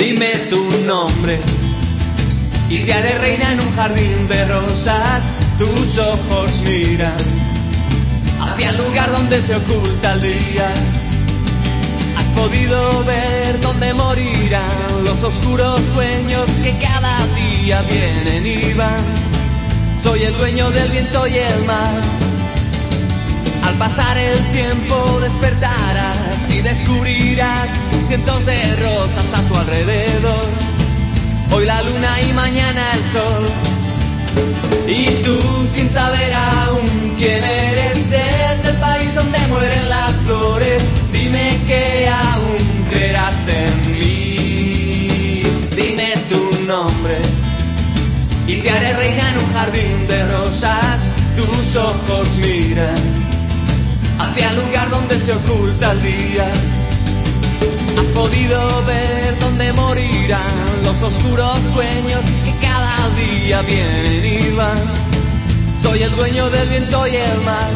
dime tu nombre y te haré reina en un jardín de rosas. Tus ojos miran hacia el lugar donde se oculta el día. Has podido ver dónde morirán los oscuros sueños que cada día vienen y van. Soy el dueño del viento y el mar. Al pasar el tiempo despertarás y descubrirás cientos de Hoy la luna y mañana el sol. Y tú sin saber aún quién eres desde el país donde mueren las flores, dime que aún creerás en mí. Dime tu nombre y te haré reina en un jardín de rosas. Tus ojos miran hacia el lugar donde se oculta el día. Has podido ver morirán los oscuros sueños que cada día vienen y van. Soy el dueño del viento y el mar.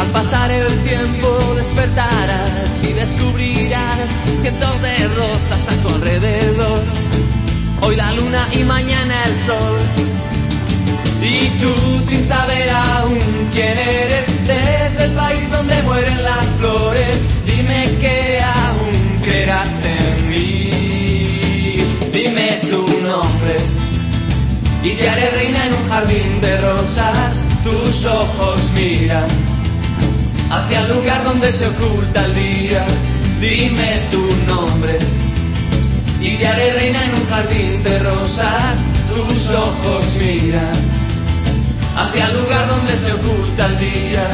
Al pasar el tiempo despertarás y descubrirás cientos de rosas a tu alrededor. Hoy la luna y mañana el sol. Y tú sin saber aún quién eres desde el país donde mueren las flores, y te haré reina en un jardín de rosas. Tus ojos miran hacia el lugar donde se oculta el día. Dime tu nombre y te haré reina en un jardín de rosas. Tus ojos miran hacia el lugar donde se oculta el día.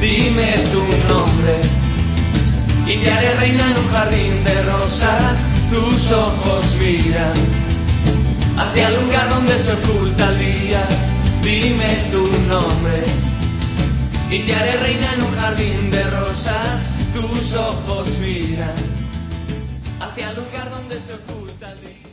Dime tu nombre y te haré reina en un jardín de rosas. Tus ojos miran hacia el lugar donde se oculta el día. Dime tu nombre y te haré reina en un jardín de rosas. Tus ojos miran hacia el lugar donde se oculta el día.